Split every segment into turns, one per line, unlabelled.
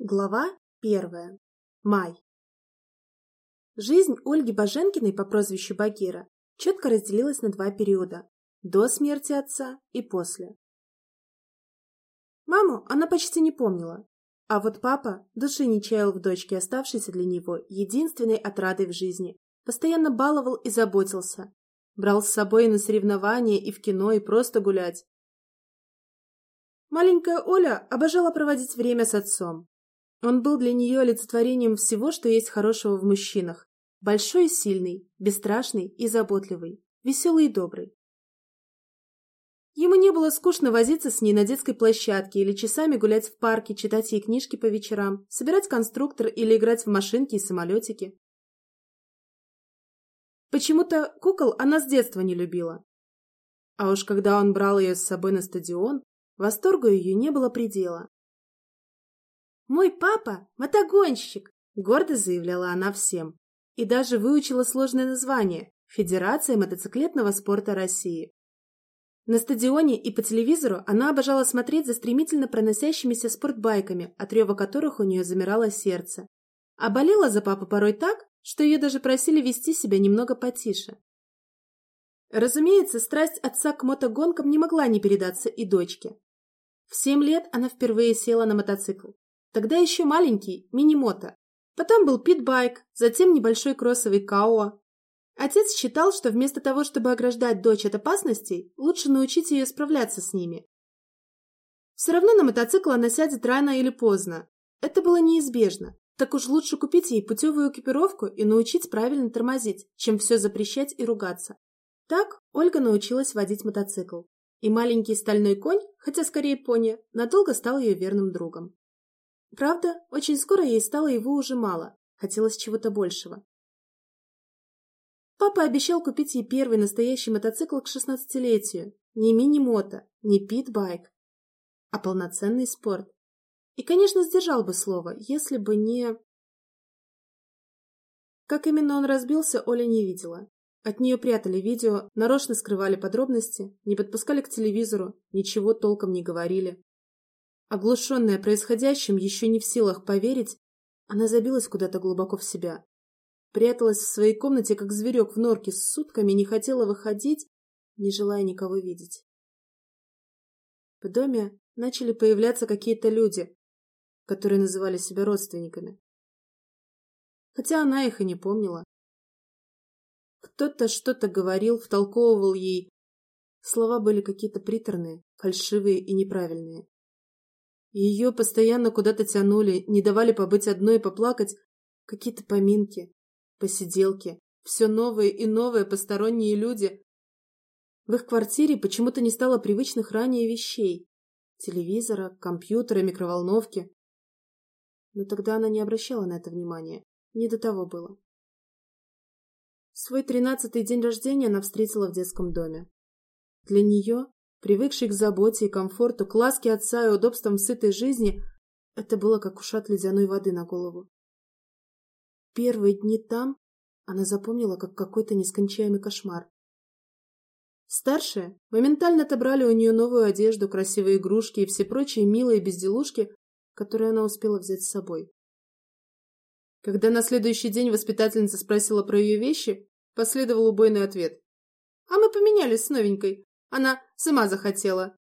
Глава первая. Май. Жизнь Ольги Баженкиной по прозвищу Багира четко разделилась на два периода – до смерти отца и после. Маму она почти не помнила, а вот папа души не чаял в дочке, оставшейся для него единственной отрадой в жизни, постоянно баловал и заботился, брал с собой и на соревнования, и в кино, и просто гулять. Маленькая Оля обожала проводить время с отцом, он был для нее олицетворением всего, что есть хорошего в мужчинах. Большой и сильный, бесстрашный и заботливый, веселый и добрый. Ему не было скучно возиться с ней на детской площадке или часами гулять в парке, читать ей книжки по вечерам, собирать конструктор или играть в машинки и самолетики. Почему-то кукол она с детства не любила. А уж когда он брал ее с собой на стадион, восторгу ее не было предела. «Мой папа – мотогонщик!» – гордо заявляла она всем. И даже выучила сложное название – Федерация мотоциклетного спорта России. На стадионе и по телевизору она обожала смотреть за стремительно проносящимися спортбайками, от рева которых у нее замирало сердце. А болела за папу порой так, что ее даже просили вести себя немного потише. Разумеется, страсть отца к мотогонкам не могла не передаться и дочке. В семь лет она впервые села на мотоцикл. Тогда еще маленький, мини-мото. Потом был питбайк, затем небольшой кроссовый Као. Отец считал, что вместо того, чтобы ограждать дочь от опасностей, лучше научить ее справляться с ними. Все равно на мотоцикл она сядет рано или поздно. Это было неизбежно. Так уж лучше купить ей путевую экипировку и научить правильно тормозить, чем все запрещать и ругаться. Так Ольга научилась водить мотоцикл. И маленький стальной конь, хотя скорее пони, надолго стал ее верным другом. Правда, очень скоро ей стало его уже мало, хотелось чего-то большего. Папа обещал купить ей первый настоящий мотоцикл к шестнадцатилетию. Не мини-мото, не пит-байк, а полноценный спорт. И, конечно, сдержал бы слово, если бы не... Как именно он разбился, Оля не видела. От нее прятали видео, нарочно скрывали подробности, не подпускали к телевизору, ничего толком не говорили. Оглушенная происходящим, еще не в силах поверить, она забилась куда-то глубоко в себя. Пряталась в своей комнате, как зверек в норке, с сутками не хотела выходить, не желая никого видеть. В доме начали появляться какие-то люди, которые называли себя родственниками. Хотя она их и не помнила. Кто-то что-то говорил, втолковывал ей. Слова были какие-то приторные, фальшивые и неправильные. Ее постоянно куда-то тянули, не давали побыть одной и поплакать. Какие-то поминки, посиделки, все новые и новые посторонние люди. В их квартире почему-то не стало привычных ранее вещей. Телевизора, компьютера, микроволновки. Но тогда она не обращала на это внимания. Не до того было. Свой тринадцатый день рождения она встретила в детском доме. Для нее Привыкший к заботе и комфорту, к ласке отца и удобствам сытой жизни, это было как ушат ледяной воды на голову. Первые дни там она запомнила как какой-то нескончаемый кошмар. Старшие моментально отобрали у нее новую одежду, красивые игрушки и все прочие милые безделушки, которые она успела взять с собой. Когда на следующий день воспитательница спросила про ее вещи, последовал убойный ответ. «А мы поменялись с новенькой. Она сама захотела.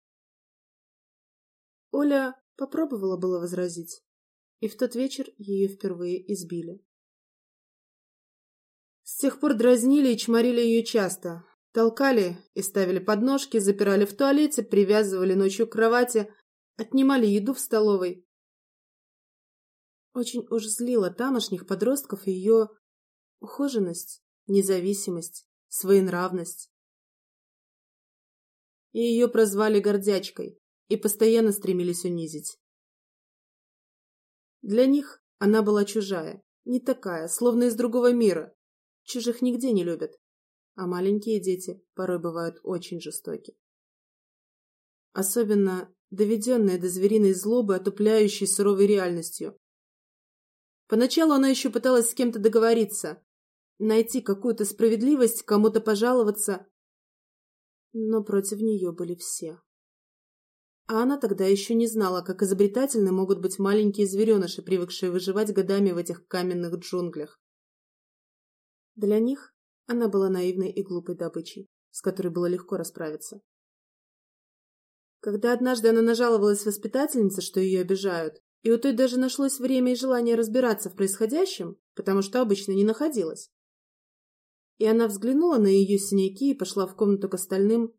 Оля попробовала было возразить, и в тот вечер ее впервые избили. С тех пор дразнили и чморили ее часто. Толкали и ставили подножки, запирали в туалете, привязывали ночью к кровати, отнимали еду в столовой. Очень уж злила тамошних подростков ее ухоженность, независимость, своенравность и ее прозвали гордячкой и постоянно стремились унизить. Для них она была чужая, не такая, словно из другого мира. Чужих нигде не любят, а маленькие дети порой бывают очень жестоки. Особенно доведенная до звериной злобы, отупляющей суровой реальностью. Поначалу она еще пыталась с кем-то договориться, найти какую-то справедливость, кому-то пожаловаться, но против нее были все. А она тогда еще не знала, как изобретательны могут быть маленькие звереныши, привыкшие выживать годами в этих каменных джунглях. Для них она была наивной и глупой добычей, с которой было легко расправиться. Когда однажды она нажаловалась воспитательнице, что ее обижают, и у той даже нашлось время и желание разбираться в происходящем, потому что обычно не находилось. И она взглянула на ее синяки и пошла в комнату к остальным,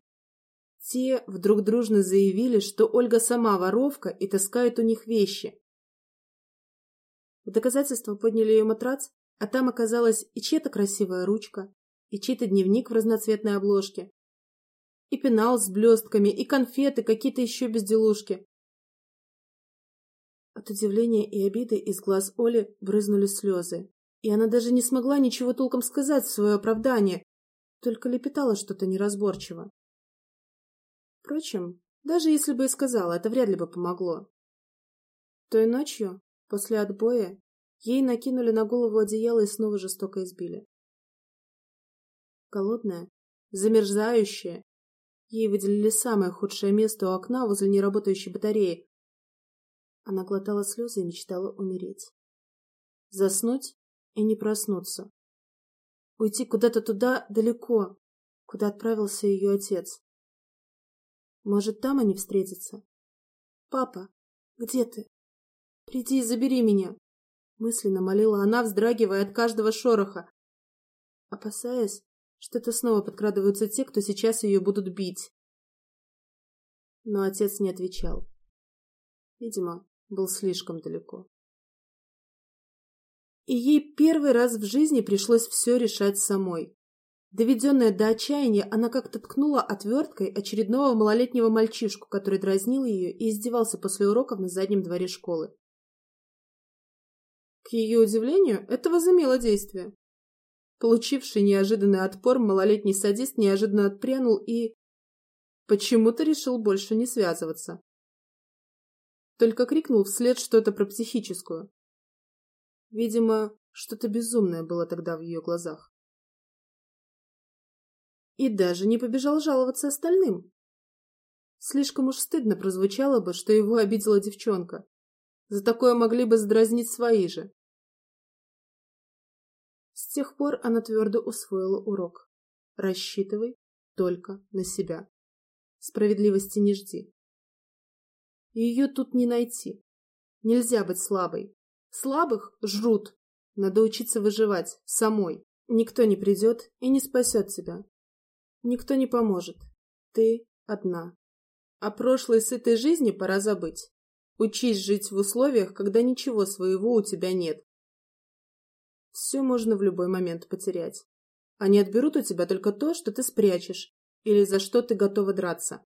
те вдруг дружно заявили, что Ольга сама воровка и таскает у них вещи. В доказательство подняли ее матрац, а там оказалась и чья-то красивая ручка, и чей-то дневник в разноцветной обложке, и пенал с блестками, и конфеты, какие-то еще безделушки. От удивления и обиды из глаз Оли брызнули слезы, и она даже не смогла ничего толком сказать в свое оправдание, только лепетала что-то неразборчиво. Впрочем, даже если бы и сказала, это вряд ли бы помогло. Той ночью, после отбоя, ей накинули на голову одеяло и снова жестоко избили. Голодная, замерзающая, ей выделили самое худшее место у окна возле неработающей батареи. Она глотала слезы и мечтала умереть. Заснуть и не проснуться. Уйти куда-то туда далеко, куда отправился ее отец. Может, там они встретятся? Папа, где ты? Приди и забери меня. Мысленно молила она, вздрагивая от каждого шороха, опасаясь, что это снова подкрадываются те, кто сейчас ее будут бить. Но отец не отвечал. Видимо, был слишком далеко. И ей первый раз в жизни пришлось все решать самой. Доведенная до отчаяния, она как-то ткнула отверткой очередного малолетнего мальчишку, который дразнил ее и издевался после уроков на заднем дворе школы. К ее удивлению, это возымело действие. Получивший неожиданный отпор, малолетний садист неожиданно отпрянул и... Почему-то решил больше не связываться. Только крикнул вслед что-то про психическую. Видимо, что-то безумное было тогда в ее глазах и даже не побежал жаловаться остальным. Слишком уж стыдно прозвучало бы, что его обидела девчонка. За такое могли бы сдразнить свои же. С тех пор она твердо усвоила урок. Рассчитывай только на себя. Справедливости не жди. Ее тут не найти. Нельзя быть слабой. Слабых жрут. Надо учиться выживать самой. Никто не придет и не спасет тебя. Никто не поможет. Ты одна. О прошлой сытой жизни пора забыть. Учись жить в условиях, когда ничего своего у тебя нет. Все можно в любой момент потерять. Они отберут у тебя только то, что ты спрячешь, или за что ты готова драться.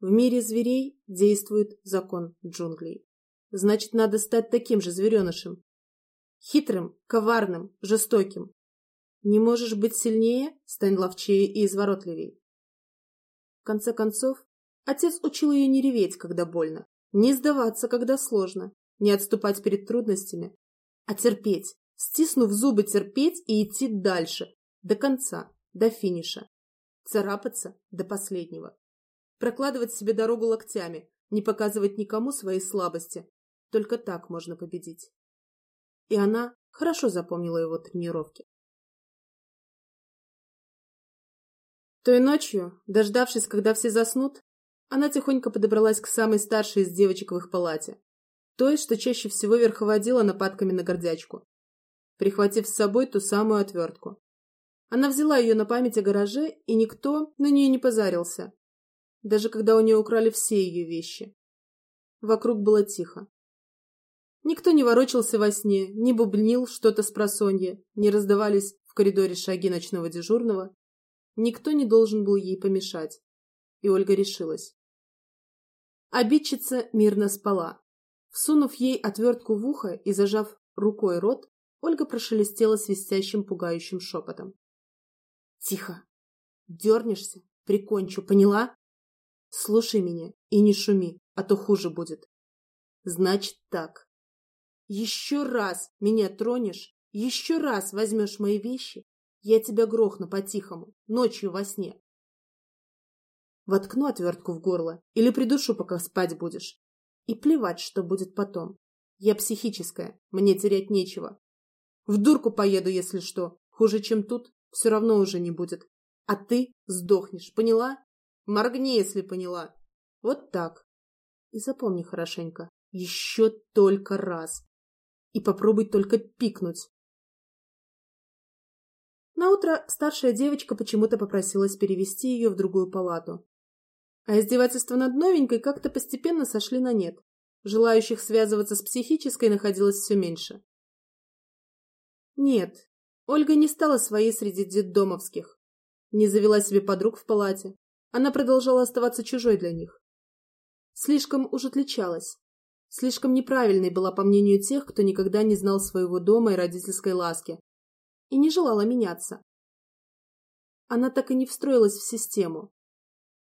В мире зверей действует закон джунглей. Значит, надо стать таким же зверенышем. Хитрым, коварным, жестоким. Не можешь быть сильнее, стань ловчее и изворотливей. В конце концов, отец учил ее не реветь, когда больно, не сдаваться, когда сложно, не отступать перед трудностями, а терпеть, стиснув зубы терпеть и идти дальше, до конца, до финиша, царапаться до последнего, прокладывать себе дорогу локтями, не показывать никому своей слабости. Только так можно победить. И она хорошо запомнила его тренировки. Той ночью, дождавшись, когда все заснут, она тихонько подобралась к самой старшей из девочек в их палате, той, что чаще всего верховодила нападками на гордячку, прихватив с собой ту самую отвертку. Она взяла ее на память о гараже, и никто на нее не позарился, даже когда у нее украли все ее вещи. Вокруг было тихо. Никто не ворочался во сне, не бубнил что-то с просонья, не раздавались в коридоре шаги ночного дежурного, Никто не должен был ей помешать. И Ольга решилась. Обидчица мирно спала. Всунув ей отвертку в ухо и зажав рукой рот, Ольга прошелестела свистящим пугающим шепотом. «Тихо! Дернешься, прикончу, поняла? Слушай меня и не шуми, а то хуже будет. Значит так. Еще раз меня тронешь, еще раз возьмешь мои вещи, я тебя грохну по-тихому, ночью во сне. Воткну отвертку в горло или придушу, пока спать будешь. И плевать, что будет потом. Я психическая, мне терять нечего. В дурку поеду, если что. Хуже, чем тут, все равно уже не будет. А ты сдохнешь, поняла? Моргни, если поняла. Вот так. И запомни хорошенько. Еще только раз. И попробуй только пикнуть. Наутро старшая девочка почему-то попросилась перевести ее в другую палату. А издевательства над новенькой как-то постепенно сошли на нет. Желающих связываться с психической находилось все меньше. Нет, Ольга не стала своей среди детдомовских. Не завела себе подруг в палате. Она продолжала оставаться чужой для них. Слишком уж отличалась. Слишком неправильной была по мнению тех, кто никогда не знал своего дома и родительской ласки. И не желала меняться. Она так и не встроилась в систему.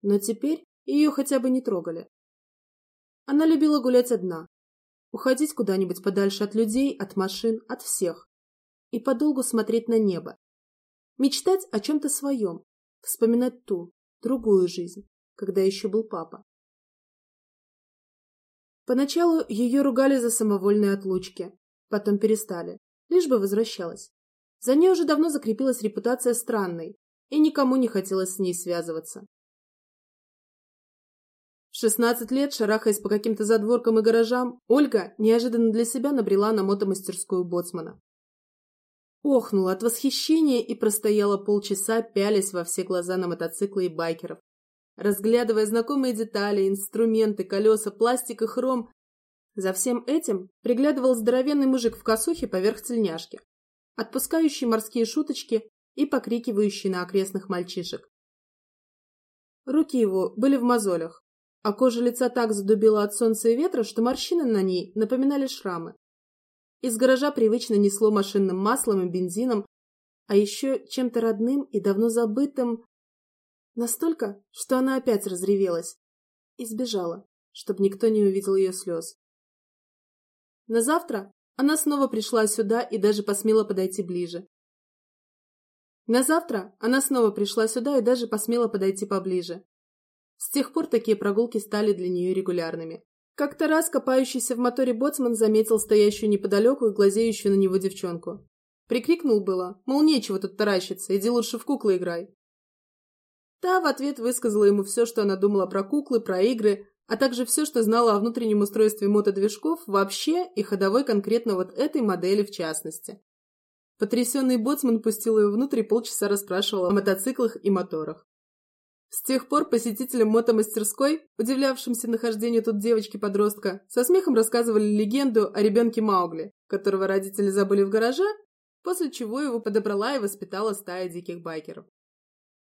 Но теперь ее хотя бы не трогали. Она любила гулять одна. Уходить куда-нибудь подальше от людей, от машин, от всех. И подолгу смотреть на небо. Мечтать о чем-то своем. Вспоминать ту, другую жизнь, когда еще был папа. Поначалу ее ругали за самовольные отлучки, потом перестали, лишь бы возвращалась. За ней уже давно закрепилась репутация странной, и никому не хотелось с ней связываться. В 16 лет, шарахаясь по каким-то задворкам и гаражам, Ольга неожиданно для себя набрела на мотомастерскую боцмана. Охнула от восхищения и простояла полчаса, пялясь во все глаза на мотоциклы и байкеров. Разглядывая знакомые детали, инструменты, колеса, пластик и хром, за всем этим приглядывал здоровенный мужик в косухе поверх тельняшки, отпускающий морские шуточки и покрикивающий на окрестных мальчишек. Руки его были в мозолях, а кожа лица так задубила от солнца и ветра, что морщины на ней напоминали шрамы. Из гаража привычно несло машинным маслом и бензином, а еще чем-то родным и давно забытым, Настолько, что она опять разревелась и сбежала, чтобы никто не увидел ее слез. На завтра она снова пришла сюда и даже посмела подойти ближе. На завтра она снова пришла сюда и даже посмела подойти поближе. С тех пор такие прогулки стали для нее регулярными. Как-то раз копающийся в моторе боцман заметил стоящую неподалеку и глазеющую на него девчонку. Прикрикнул было, мол, нечего тут таращиться, иди лучше в куклы играй. Та в ответ высказала ему все, что она думала про куклы, про игры, а также все, что знала о внутреннем устройстве мотодвижков вообще и ходовой конкретно вот этой модели в частности. Потрясенный боцман пустил ее внутрь и полчаса расспрашивал о мотоциклах и моторах. С тех пор посетителям мотомастерской, удивлявшимся нахождению тут девочки-подростка, со смехом рассказывали легенду о ребенке Маугли, которого родители забыли в гараже, после чего его подобрала и воспитала стая диких байкеров.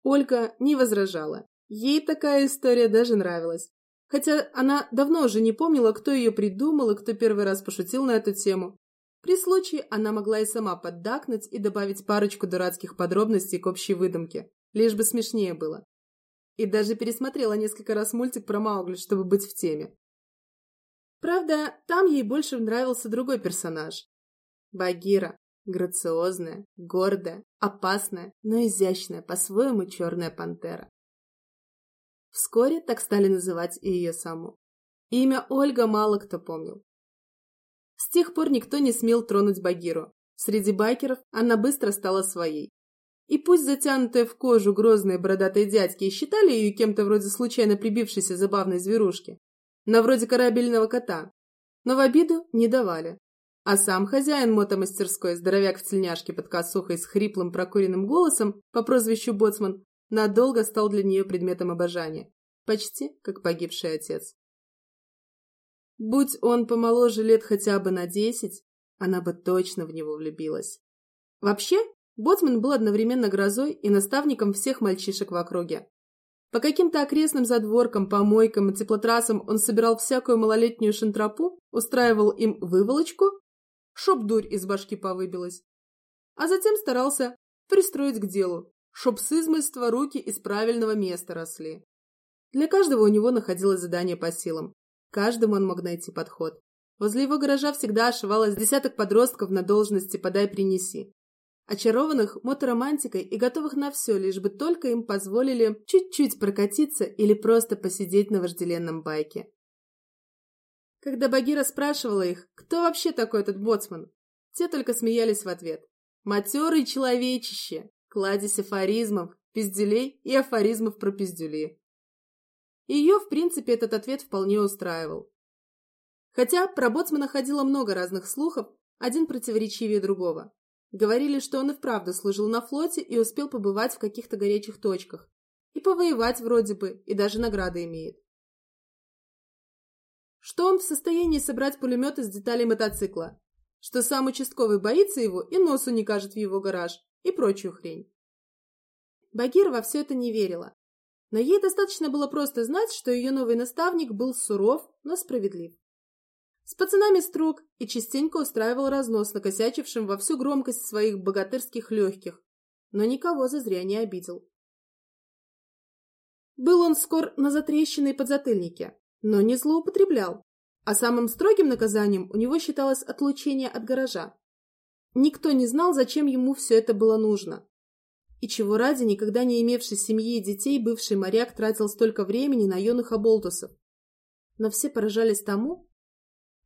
Ольга не возражала. Ей такая история даже нравилась. Хотя она давно уже не помнила, кто ее придумал и кто первый раз пошутил на эту тему. При случае она могла и сама поддакнуть и добавить парочку дурацких подробностей к общей выдумке, лишь бы смешнее было. И даже пересмотрела несколько раз мультик про Маугли, чтобы быть в теме. Правда, там ей больше нравился другой персонаж. Багира, Грациозная, гордая, опасная, но изящная, по-своему черная пантера. Вскоре так стали называть и ее саму. Имя Ольга мало кто помнил. С тех пор никто не смел тронуть Багиру. Среди байкеров она быстро стала своей. И пусть затянутые в кожу грозные бородатые дядьки считали ее кем-то вроде случайно прибившейся забавной зверушки, на вроде корабельного кота, но в обиду не давали. А сам хозяин мотомастерской, здоровяк в тельняшке под косухой с хриплым прокуренным голосом по прозвищу Боцман, надолго стал для нее предметом обожания. Почти как погибший отец. Будь он помоложе лет хотя бы на десять, она бы точно в него влюбилась. Вообще, Боцман был одновременно грозой и наставником всех мальчишек в округе. По каким-то окрестным задворкам, помойкам и теплотрассам он собирал всякую малолетнюю шантропу, устраивал им выволочку чтоб дурь из башки повыбилась. А затем старался пристроить к делу, чтоб с измольства руки из правильного места росли. Для каждого у него находилось задание по силам. Каждому он мог найти подход. Возле его гаража всегда ошивалось десяток подростков на должности «подай-принеси». очарованных моторомантикой и готовых на все, лишь бы только им позволили чуть-чуть прокатиться или просто посидеть на вожделенном байке. Когда Багира спрашивала их, кто вообще такой этот боцман, те только смеялись в ответ. Матерый человечище, кладезь афоризмов, пиздюлей и афоризмов про пиздюли. Ее, в принципе, этот ответ вполне устраивал. Хотя про боцмана ходило много разных слухов, один противоречивее другого. Говорили, что он и вправду служил на флоте и успел побывать в каких-то горячих точках. И повоевать вроде бы, и даже награды имеет. Что он в состоянии собрать пулемет из деталей мотоцикла. Что сам участковый боится его и носу не кажет в его гараж. И прочую хрень. Багира во все это не верила. Но ей достаточно было просто знать, что ее новый наставник был суров, но справедлив. С пацанами строг и частенько устраивал разнос накосячившим во всю громкость своих богатырских легких, но никого зазря не обидел. Был он скор на затрещенной подзатыльнике, но не злоупотреблял, а самым строгим наказанием у него считалось отлучение от гаража. Никто не знал, зачем ему все это было нужно. И чего ради, никогда не имевший семьи и детей, бывший моряк тратил столько времени на юных оболтусов. Но все поражались тому,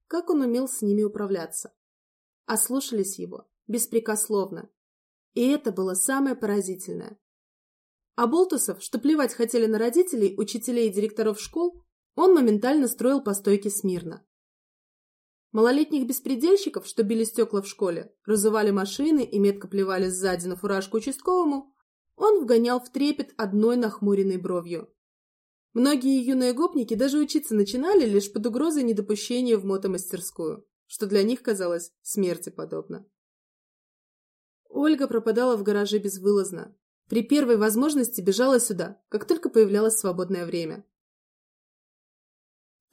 как он умел с ними управляться. А слушались его беспрекословно. И это было самое поразительное. А болтусов, что плевать хотели на родителей, учителей и директоров школ, он моментально строил по стойке смирно. Малолетних беспредельщиков, что били стекла в школе, разували машины и метко плевали сзади на фуражку участковому, он вгонял в трепет одной нахмуренной бровью. Многие юные гопники даже учиться начинали лишь под угрозой недопущения в мотомастерскую, что для них казалось смерти подобно. Ольга пропадала в гараже безвылазно. При первой возможности бежала сюда, как только появлялось свободное время.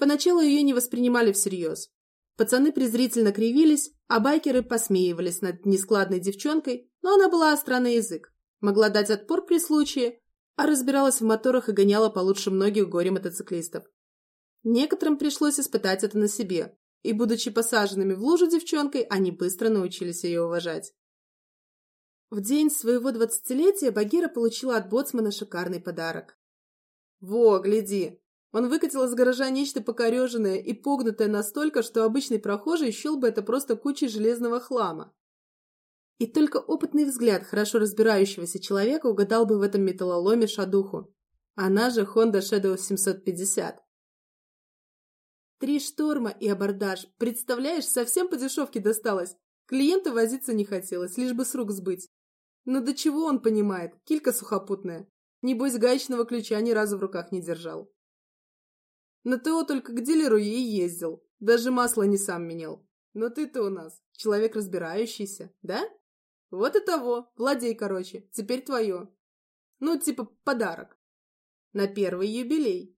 Поначалу ее не воспринимали всерьез. Пацаны презрительно кривились, а байкеры посмеивались над нескладной девчонкой, но она была остра на язык, могла дать отпор при случае, а разбиралась в моторах и гоняла получше многих горе-мотоциклистов. Некоторым пришлось испытать это на себе, и, будучи посаженными в лужу девчонкой, они быстро научились ее уважать. В день своего двадцатилетия Багира получила от боцмана шикарный подарок. «Во, гляди!» Он выкатил из гаража нечто покореженное и погнутое настолько, что обычный прохожий счел бы это просто кучей железного хлама. И только опытный взгляд хорошо разбирающегося человека угадал бы в этом металлоломе шадуху. Она же Honda Shadow 750. Три шторма и абордаж. Представляешь, совсем по дешевке досталось. Клиенту возиться не хотелось, лишь бы с рук сбыть. Но до чего он понимает? Килька сухопутная. Небось, гаечного ключа ни разу в руках не держал. На ТО только к дилеру и ездил. Даже масло не сам менял. Но ты-то у нас человек разбирающийся, да? Вот и того. Владей, короче. Теперь твое. Ну, типа подарок. На первый юбилей.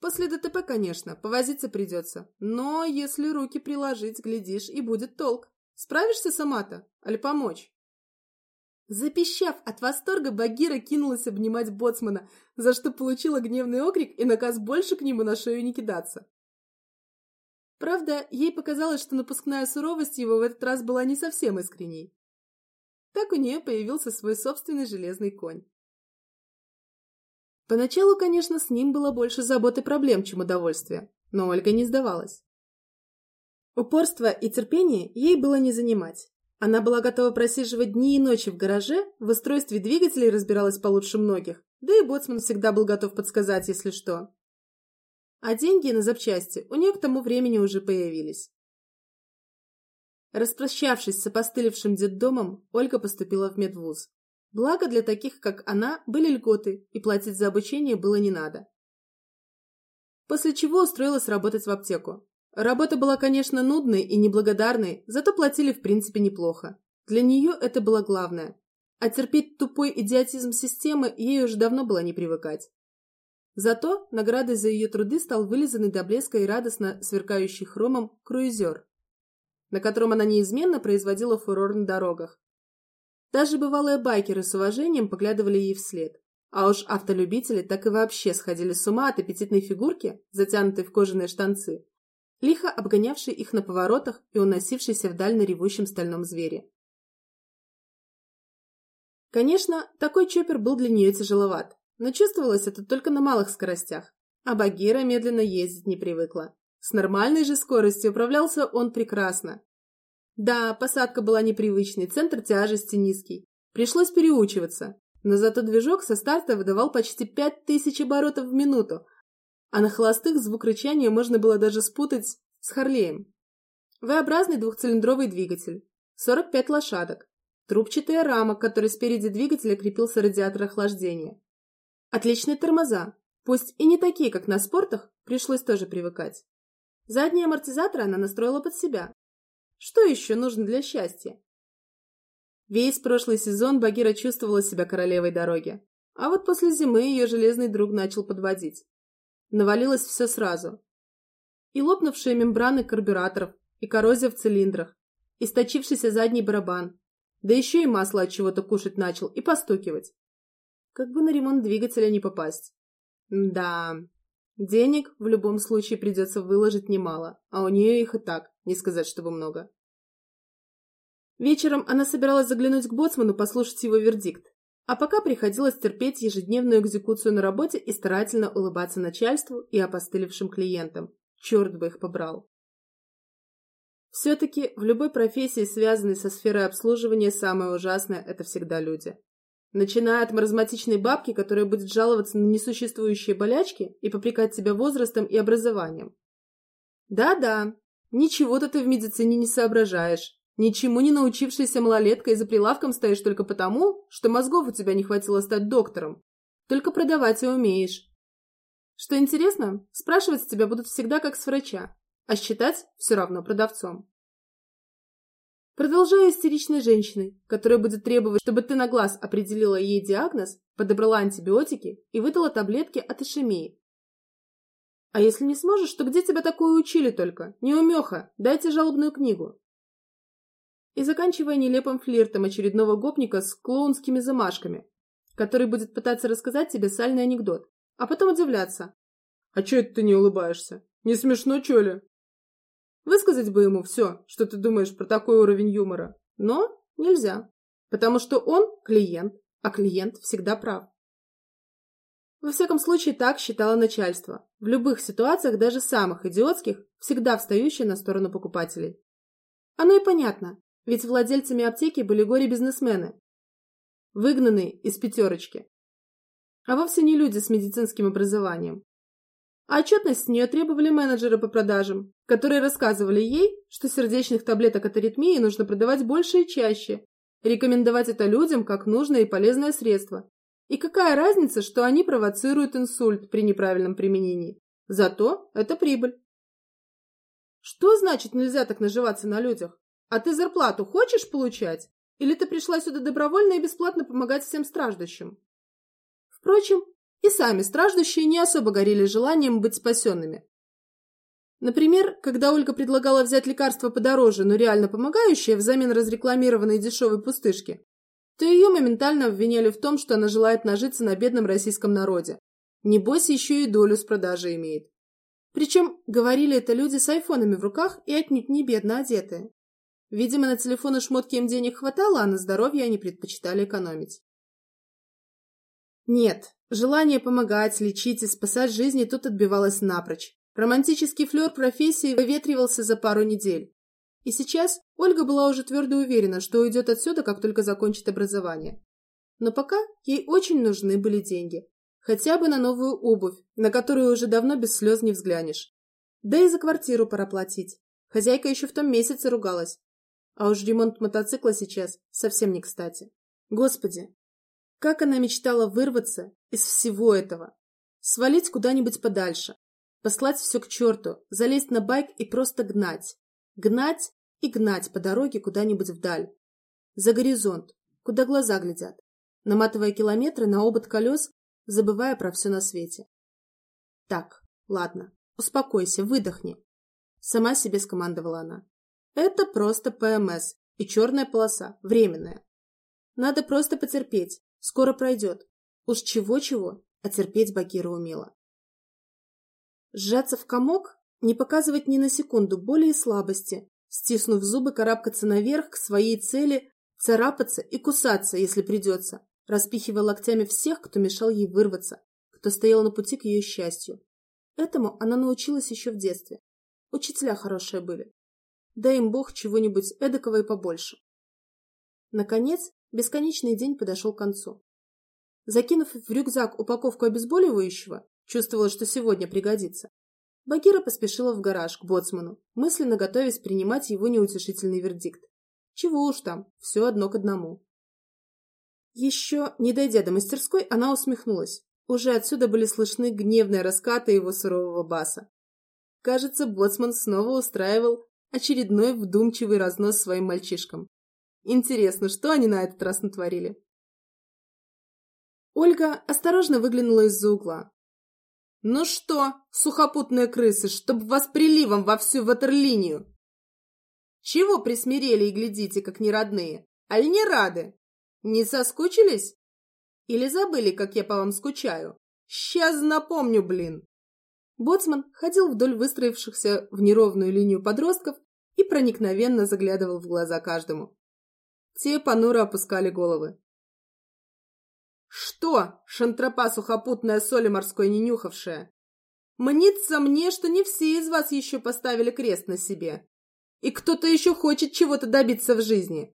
После ДТП, конечно, повозиться придется. Но если руки приложить, глядишь, и будет толк. Справишься сама-то? Али помочь? Запищав от восторга, Багира кинулась обнимать боцмана, за что получила гневный окрик и наказ больше к нему на шею не кидаться. Правда, ей показалось, что напускная суровость его в этот раз была не совсем искренней так у нее появился свой собственный железный конь. Поначалу, конечно, с ним было больше забот и проблем, чем удовольствия, но Ольга не сдавалась. Упорство и терпение ей было не занимать. Она была готова просиживать дни и ночи в гараже, в устройстве двигателей разбиралась получше многих, да и боцман всегда был готов подсказать, если что. А деньги на запчасти у нее к тому времени уже появились. Распрощавшись с опостылевшим детдомом, Ольга поступила в медвуз. Благо для таких, как она, были льготы, и платить за обучение было не надо. После чего устроилась работать в аптеку. Работа была, конечно, нудной и неблагодарной, зато платили в принципе неплохо. Для нее это было главное. А терпеть тупой идиотизм системы ей уже давно было не привыкать. Зато наградой за ее труды стал вылизанный до блеска и радостно сверкающий хромом круизер, на котором она неизменно производила фурор на дорогах. Даже бывалые байкеры с уважением поглядывали ей вслед. А уж автолюбители так и вообще сходили с ума от аппетитной фигурки, затянутой в кожаные штанцы, лихо обгонявшей их на поворотах и уносившейся вдаль на ревущем стальном звере. Конечно, такой чоппер был для нее тяжеловат, но чувствовалось это только на малых скоростях, а Багира медленно ездить не привыкла. С нормальной же скоростью управлялся он прекрасно. Да, посадка была непривычной, центр тяжести низкий. Пришлось переучиваться, но зато движок со старта выдавал почти пять тысяч оборотов в минуту, а на холостых звук рычания можно было даже спутать с Харлеем. V-образный двухцилиндровый двигатель, 45 лошадок, Трубчатая рама, к которой спереди двигателя крепился радиатор охлаждения. Отличные тормоза, пусть и не такие, как на спортах, пришлось тоже привыкать. Задние амортизаторы она настроила под себя. Что еще нужно для счастья? Весь прошлый сезон Багира чувствовала себя королевой дороги. А вот после зимы ее железный друг начал подводить. Навалилось все сразу. И лопнувшие мембраны карбюраторов, и коррозия в цилиндрах, источившийся задний барабан, да еще и масло от чего-то кушать начал и постукивать. Как бы на ремонт двигателя не попасть. Да, денег в любом случае придется выложить немало, а у нее их и так, не сказать, чтобы много. Вечером она собиралась заглянуть к боцману послушать его вердикт, а пока приходилось терпеть ежедневную экзекуцию на работе и старательно улыбаться начальству и опостылевшим клиентам. Черт бы их побрал. Все-таки в любой профессии, связанной со сферой обслуживания, самое ужасное – это всегда люди. Начиная от маразматичной бабки, которая будет жаловаться на несуществующие болячки и попрекать тебя возрастом и образованием. Да-да, ничего-то ты в медицине не соображаешь. Ничему не научившаяся малолетка и за прилавком стоишь только потому, что мозгов у тебя не хватило стать доктором. Только продавать и умеешь. Что интересно, спрашивать тебя будут всегда как с врача а считать все равно продавцом. Продолжая истеричной женщиной, которая будет требовать, чтобы ты на глаз определила ей диагноз, подобрала антибиотики и выдала таблетки от ишемии. А если не сможешь, то где тебя такое учили только? Неумеха, дайте жалобную книгу. И заканчивая нелепым флиртом очередного гопника с клоунскими замашками, который будет пытаться рассказать тебе сальный анекдот, а потом удивляться. А чё это ты не улыбаешься? Не смешно, чё ли? Высказать бы ему все, что ты думаешь про такой уровень юмора. Но нельзя, потому что он клиент, а клиент всегда прав. Во всяком случае, так считало начальство. В любых ситуациях, даже самых идиотских, всегда встающее на сторону покупателей. Оно и понятно, ведь владельцами аптеки были горе-бизнесмены, выгнанные из пятерочки. А вовсе не люди с медицинским образованием. А отчетность с нее требовали менеджеры по продажам, которые рассказывали ей, что сердечных таблеток от аритмии нужно продавать больше и чаще, рекомендовать это людям как нужное и полезное средство. И какая разница, что они провоцируют инсульт при неправильном применении? Зато это прибыль. Что значит нельзя так наживаться на людях? А ты зарплату хочешь получать? Или ты пришла сюда добровольно и бесплатно помогать всем страждущим? Впрочем, и сами страждущие не особо горели желанием быть спасенными. Например, когда Ольга предлагала взять лекарство подороже, но реально помогающее взамен разрекламированной дешевой пустышки, то ее моментально обвиняли в том, что она желает нажиться на бедном российском народе. Небось, еще и долю с продажи имеет. Причем говорили это люди с айфонами в руках и отнюдь не бедно одетые. Видимо, на телефон и шмотки им денег хватало, а на здоровье они предпочитали экономить. Нет, желание помогать, лечить и спасать жизни тут отбивалось напрочь. Романтический флер профессии выветривался за пару недель. И сейчас Ольга была уже твердо уверена, что уйдет отсюда, как только закончит образование. Но пока ей очень нужны были деньги. Хотя бы на новую обувь, на которую уже давно без слез не взглянешь. Да и за квартиру пора платить. Хозяйка еще в том месяце ругалась. А уж ремонт мотоцикла сейчас совсем не кстати. Господи, как она мечтала вырваться из всего этого. Свалить куда-нибудь подальше. Послать все к черту, залезть на байк и просто гнать. Гнать и гнать по дороге куда-нибудь вдаль. За горизонт, куда глаза глядят. Наматывая километры на обод колес, забывая про все на свете. Так, ладно, успокойся, выдохни. Сама себе скомандовала она. Это просто ПМС и черная полоса, временная. Надо просто потерпеть, Скоро пройдет. Уж чего-чего, а терпеть Багира умела. Сжаться в комок, не показывать ни на секунду боли и слабости, стиснув зубы, карабкаться наверх к своей цели, царапаться и кусаться, если придется, распихивая локтями всех, кто мешал ей вырваться, кто стоял на пути к ее счастью. Этому она научилась еще в детстве. Учителя хорошие были. Дай им Бог чего-нибудь эдакого и побольше. Наконец, бесконечный день подошел к концу. Закинув в рюкзак упаковку обезболивающего, чувствовала, что сегодня пригодится, Багира поспешила в гараж к боцману, мысленно готовясь принимать его неутешительный вердикт. Чего уж там, все одно к одному. Еще, не дойдя до мастерской, она усмехнулась. Уже отсюда были слышны гневные раскаты его сурового баса. Кажется, боцман снова устраивал очередной вдумчивый разнос своим мальчишкам. Интересно, что они на этот раз натворили? Ольга осторожно выглянула из-за угла. «Ну что, сухопутные крысы, чтоб вас приливом во всю ватерлинию!» «Чего присмирели и глядите, как неродные? Аль не рады? Не соскучились? Или забыли, как я по вам скучаю? Сейчас напомню, блин!» Боцман ходил вдоль выстроившихся в неровную линию подростков и проникновенно заглядывал в глаза каждому. Те понуро опускали головы. «Что, шантропа сухопутная соли морской не нюхавшая? Мнится мне, что не все из вас еще поставили крест на себе. И кто-то еще хочет чего-то добиться в жизни.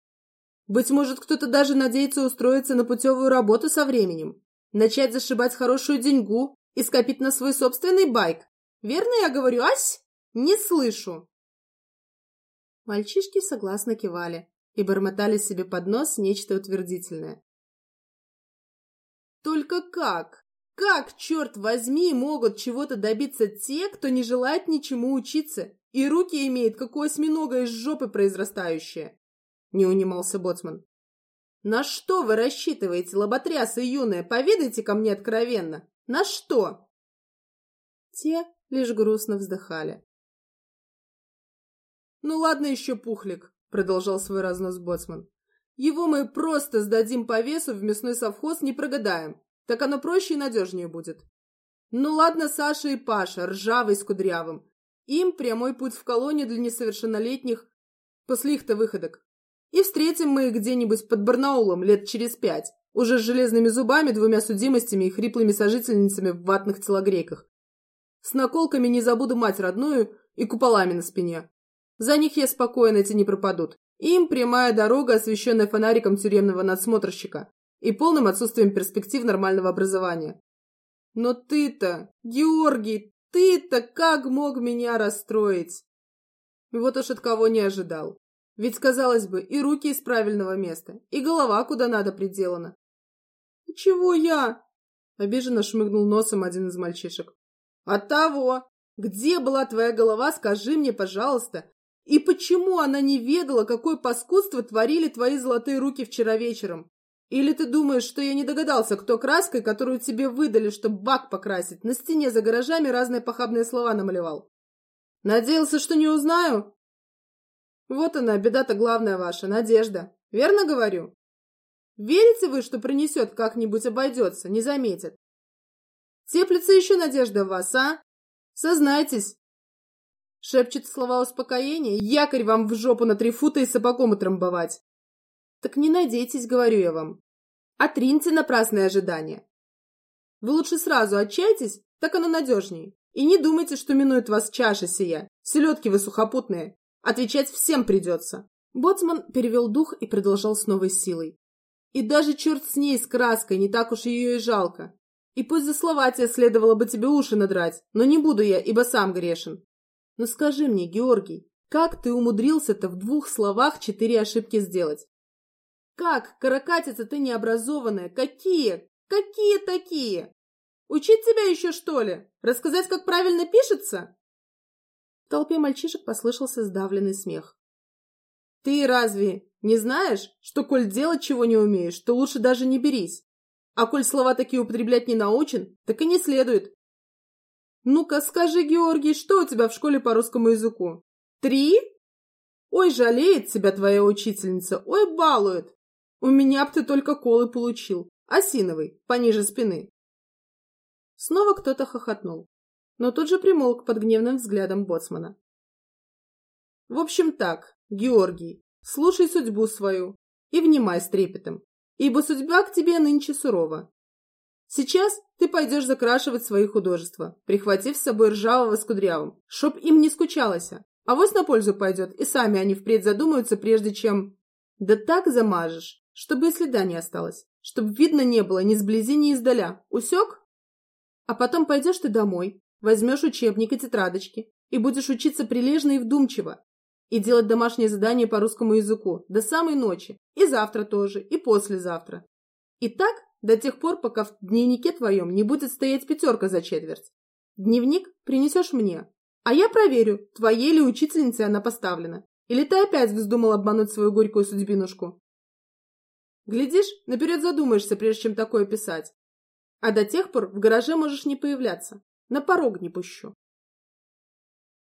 Быть может, кто-то даже надеется устроиться на путевую работу со временем, начать зашибать хорошую деньгу и скопить на свой собственный байк. Верно я говорю, ась? Не слышу. Мальчишки согласно кивали и бормотали себе под нос нечто утвердительное. Только как? Как, черт возьми, могут чего-то добиться те, кто не желает ничему учиться и руки имеет, как у осьминога из жопы произрастающие? Не унимался Боцман. На что вы рассчитываете, лоботрясы юные? Поведайте ко мне откровенно. На что? Те лишь грустно вздыхали. «Ну ладно еще, Пухлик», — продолжал свой разнос Боцман. Его мы просто сдадим по весу в мясной совхоз, не прогадаем. Так оно проще и надежнее будет. Ну ладно, Саша и Паша, ржавый с кудрявым. Им прямой путь в колонию для несовершеннолетних после их-то выходок. И встретим мы их где-нибудь под Барнаулом лет через пять, уже с железными зубами, двумя судимостями и хриплыми сожительницами в ватных телогрейках. С наколками не забуду мать родную и куполами на спине. За них я спокоен, эти не пропадут. Им прямая дорога, освещенная фонариком тюремного надсмотрщика и полным отсутствием перспектив нормального образования. Но ты-то, Георгий, ты-то как мог меня расстроить? Вот уж от кого не ожидал. Ведь, казалось бы, и руки из правильного места, и голова куда надо приделана. «Чего я?» — обиженно шмыгнул носом один из мальчишек. «От того! Где была твоя голова, скажи мне, пожалуйста, и почему она не ведала, какое паскудство творили твои золотые руки вчера вечером? Или ты думаешь, что я не догадался, кто краской, которую тебе выдали, чтобы бак покрасить, на стене за гаражами разные похабные слова намалевал? Надеялся, что не узнаю? Вот она, беда-то главная ваша, надежда. Верно говорю? Верите вы, что принесет как-нибудь обойдется, не заметит? Теплится еще надежда в вас, а? Сознайтесь, Шепчет слова успокоения, якорь вам в жопу на три фута и сапогом утрамбовать. Так не надейтесь, говорю я вам. Отриньте напрасные ожидания. Вы лучше сразу отчайтесь, так оно надежней. И не думайте, что минует вас чаша сия. Селедки вы сухопутные. Отвечать всем придется. Боцман перевел дух и продолжал с новой силой. И даже черт с ней, с краской, не так уж ее и жалко. И пусть за слова тебе следовало бы тебе уши надрать, но не буду я, ибо сам грешен. Но скажи мне, Георгий, как ты умудрился-то в двух словах четыре ошибки сделать? Как, каракатица ты необразованная, какие? Какие такие? Учить тебя еще, что ли? Рассказать, как правильно пишется?» Толпе мальчишек послышался сдавленный смех. «Ты разве не знаешь, что, коль делать чего не умеешь, то лучше даже не берись? А коль слова такие употреблять не научен, так и не следует. «Ну-ка, скажи, Георгий, что у тебя в школе по русскому языку? Три? Ой, жалеет тебя твоя учительница, ой, балует. У меня б ты только колы получил, осиновый, пониже спины». Снова кто-то хохотнул, но тут же примолк под гневным взглядом боцмана. «В общем так, Георгий, слушай судьбу свою. и внимай с трепетом, ибо судьба к тебе нынче сурова. Сейчас ты пойдешь закрашивать свои художества, прихватив с собой ржавого с кудрявым, чтоб им не скучалось. А вот на пользу пойдет, и сами они впредь задумаются, прежде чем... Да так замажешь, чтобы и следа не осталось, чтобы видно не было ни сблизи, ни издаля. Усек? А потом пойдешь ты домой, возьмешь учебник и тетрадочки, и будешь учиться прилежно и вдумчиво, и делать домашние задания по русскому языку до самой ночи, и завтра тоже, и послезавтра. И так до тех пор, пока в дневнике твоем не будет стоять пятерка за четверть. Дневник принесешь мне, а я проверю, твоей ли учительницей она поставлена, или ты опять вздумал обмануть свою горькую судьбинушку. Глядишь, наперед задумаешься, прежде чем такое писать. А до тех пор в гараже можешь не появляться. На порог не пущу.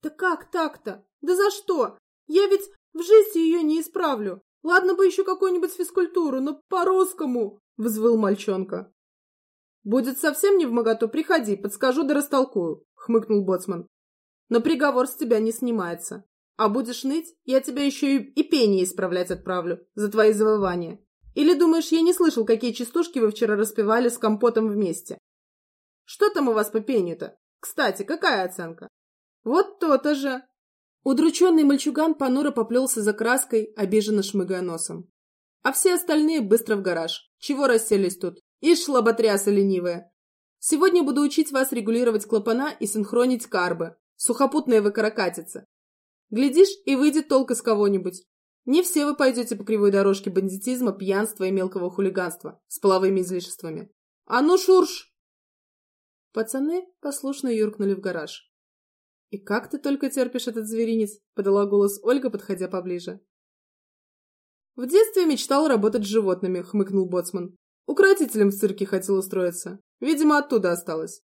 Да как так-то? Да за что? Я ведь в жизни ее не исправлю. Ладно бы еще какую-нибудь физкультуру, но по-русскому, взвыл мальчонка. Будет совсем не в моготу, приходи, подскажу да растолкую, хмыкнул боцман. Но приговор с тебя не снимается. А будешь ныть, я тебя еще и, и пение исправлять отправлю за твои завывания. Или думаешь, я не слышал, какие частушки вы вчера распевали с компотом вместе? Что там у вас по пению-то? Кстати, какая оценка? Вот то-то же. Удрученный мальчуган понуро поплелся за краской, обиженно шмыгая носом. А все остальные быстро в гараж. Чего расселись тут? Ишь, шлоботряса ленивая. Сегодня буду учить вас регулировать клапана и синхронить карбы. Сухопутная вы каракатица. Глядишь, и выйдет толк из кого-нибудь. Не все вы пойдете по кривой дорожке бандитизма, пьянства и мелкого хулиганства с половыми излишествами. А ну, шурш! Пацаны послушно юркнули в гараж. «И как ты только терпишь этот зверинец?» — подала голос Ольга, подходя поближе. «В детстве мечтал работать с животными», — хмыкнул Боцман. «Укротителем в цирке хотел устроиться. Видимо, оттуда осталось».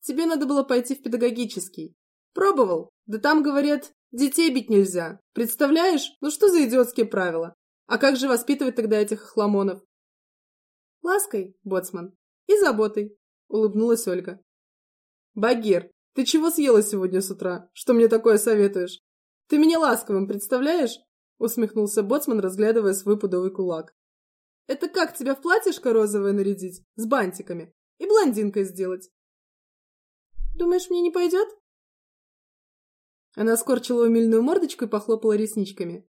«Тебе надо было пойти в педагогический». «Пробовал. Да там, говорят, детей бить нельзя. Представляешь? Ну что за идиотские правила? А как же воспитывать тогда этих хламонов?» «Лаской, Боцман. И заботой», — улыбнулась Ольга. «Багир, ты чего съела сегодня с утра? Что мне такое советуешь? Ты меня ласковым представляешь? Усмехнулся боцман, разглядывая свой пудовый кулак. Это как тебя в платьишко розовое нарядить? С бантиками. И блондинкой сделать. Думаешь, мне не пойдет? Она скорчила умильную мордочку и похлопала ресничками.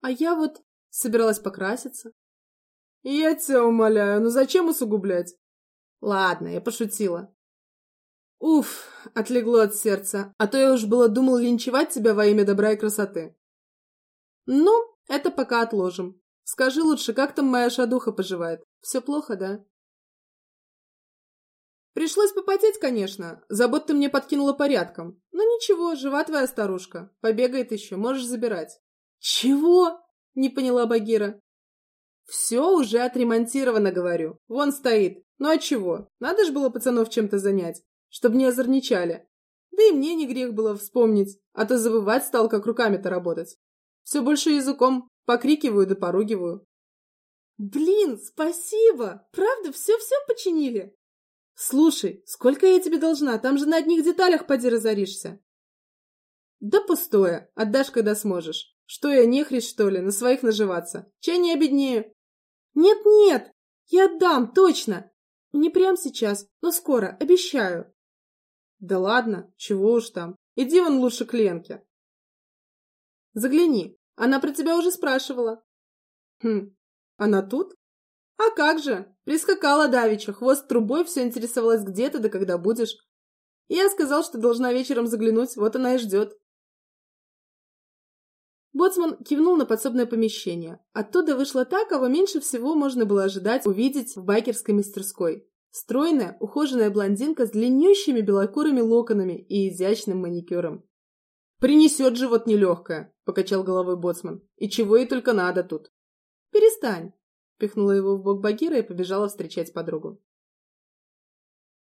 А я вот собиралась покраситься. Я тебя умоляю, ну зачем усугублять? Ладно, я пошутила. Уф, отлегло от сердца, а то я уж было думал линчевать тебя во имя добра и красоты. Ну, это пока отложим. Скажи лучше, как там моя шадуха поживает? Все плохо, да? Пришлось попотеть, конечно. Забот ты мне подкинула порядком. Но ничего, жива твоя старушка. Побегает еще, можешь забирать. Чего? Не поняла Багира. Все уже отремонтировано, говорю. Вон стоит. Ну а чего? Надо же было пацанов чем-то занять чтобы не озорничали. Да и мне не грех было вспомнить, а то забывать стал, как руками-то работать. Все больше языком покрикиваю да поругиваю. Блин, спасибо! Правда, все-все починили? Слушай, сколько я тебе должна? Там же на одних деталях поди разоришься. Да пустое, отдашь, когда сможешь. Что я, нехрись, что ли, на своих наживаться? Чай не обеднею. Нет-нет, я отдам, точно. Не прям сейчас, но скоро, обещаю. Да ладно, чего уж там. Иди вон лучше к Ленке. Загляни, она про тебя уже спрашивала. Хм, она тут? А как же, прискакала давеча, хвост трубой, все интересовалась, где ты да когда будешь. Я сказал, что должна вечером заглянуть, вот она и ждет. Боцман кивнул на подсобное помещение. Оттуда вышло та, кого меньше всего можно было ожидать увидеть в байкерской мастерской. Стройная, ухоженная блондинка с длиннющими белокурыми локонами и изящным маникюром. «Принесет же вот нелегкое», — покачал головой боцман. «И чего ей только надо тут». «Перестань», — пихнула его в бок Багира и побежала встречать подругу.